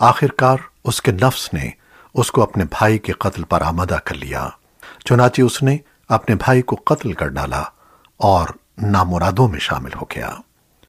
آخر کار اس کے نفس نے اس کو اپنے بھائی کے قتل پر آمدہ کر لیا۔ چنانچہ اس نے اپنے بھائی کو قتل کر ڈالا اور نامرادوں میں شامل ہو گیا۔